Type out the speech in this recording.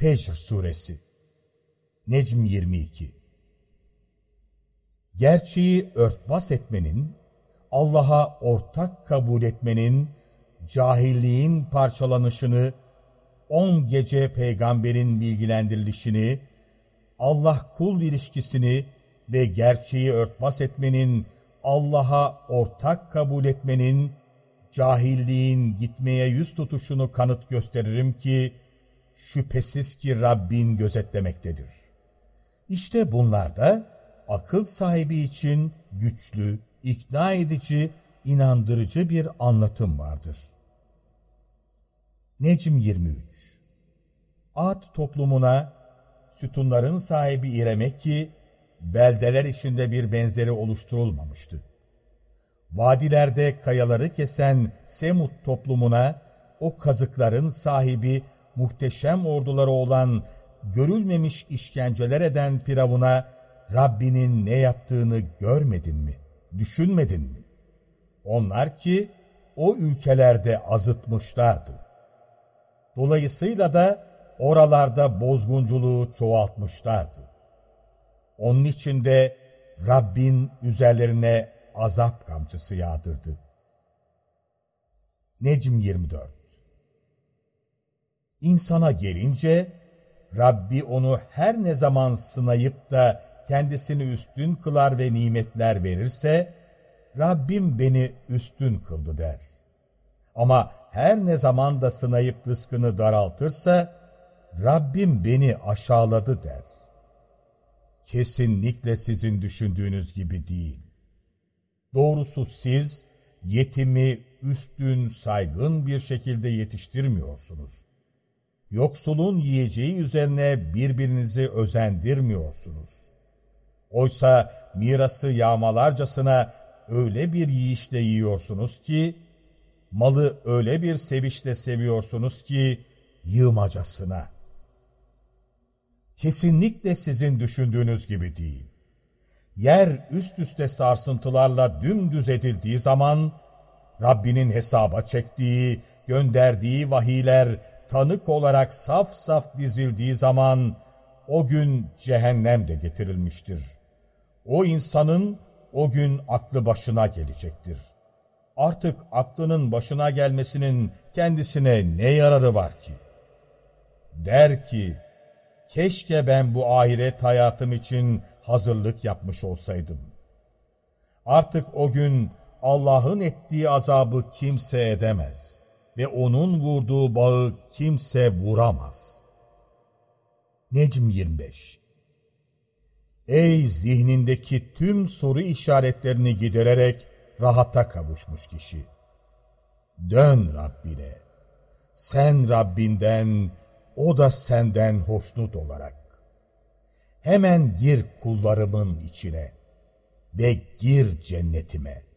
Fecr Suresi. Necm 22 Gerçeği örtbas etmenin, Allah'a ortak kabul etmenin, cahilliğin parçalanışını, on gece peygamberin bilgilendirilişini, Allah kul ilişkisini ve gerçeği örtbas etmenin, Allah'a ortak kabul etmenin, cahilliğin gitmeye yüz tutuşunu kanıt gösteririm ki, şüphesiz ki Rabbin gözetlemektedir. İşte bunlar da akıl sahibi için güçlü, ikna edici, inandırıcı bir anlatım vardır. Necm 23 Ad toplumuna sütunların sahibi İremek ki beldeler içinde bir benzeri oluşturulmamıştı. Vadilerde kayaları kesen Semut toplumuna o kazıkların sahibi muhteşem orduları olan görülmemiş işkenceler eden Firavun'a Rabbinin ne yaptığını görmedin mi, düşünmedin mi? Onlar ki o ülkelerde azıtmışlardı. Dolayısıyla da oralarda bozgunculuğu çoğaltmışlardı. Onun için de Rabbin üzerlerine azap kamçısı yağdırdı. Necm 24 İnsana gelince Rabbi onu her ne zaman sınayıp da kendisini üstün kılar ve nimetler verirse, Rabbim beni üstün kıldı der. Ama her ne zaman da sınayıp rızkını daraltırsa, Rabbim beni aşağıladı der. Kesinlikle sizin düşündüğünüz gibi değil. Doğrusu siz yetimi üstün, saygın bir şekilde yetiştirmiyorsunuz. Yoksulun yiyeceği üzerine birbirinizi özendirmiyorsunuz. Oysa mirası yağmalarcasına öyle bir yiyişle yiyorsunuz ki, malı öyle bir sevişle seviyorsunuz ki, yığmacasına. Kesinlikle sizin düşündüğünüz gibi değil. Yer üst üste sarsıntılarla dümdüz edildiği zaman, Rabbinin hesaba çektiği, gönderdiği vahiyler tanık olarak saf saf dizildiği zaman, o gün cehennem de getirilmiştir. O insanın o gün aklı başına gelecektir. Artık aklının başına gelmesinin kendisine ne yararı var ki? Der ki, keşke ben bu ahiret hayatım için hazırlık yapmış olsaydım. Artık o gün Allah'ın ettiği azabı kimse edemez ve onun vurduğu bağı kimse vuramaz. Necm 25 Ey zihnindeki tüm soru işaretlerini gidererek rahata kavuşmuş kişi! Dön Rabbine. Sen Rabbinden, o da senden hoşnut olarak. Hemen gir kullarımın içine ve gir cennetime.''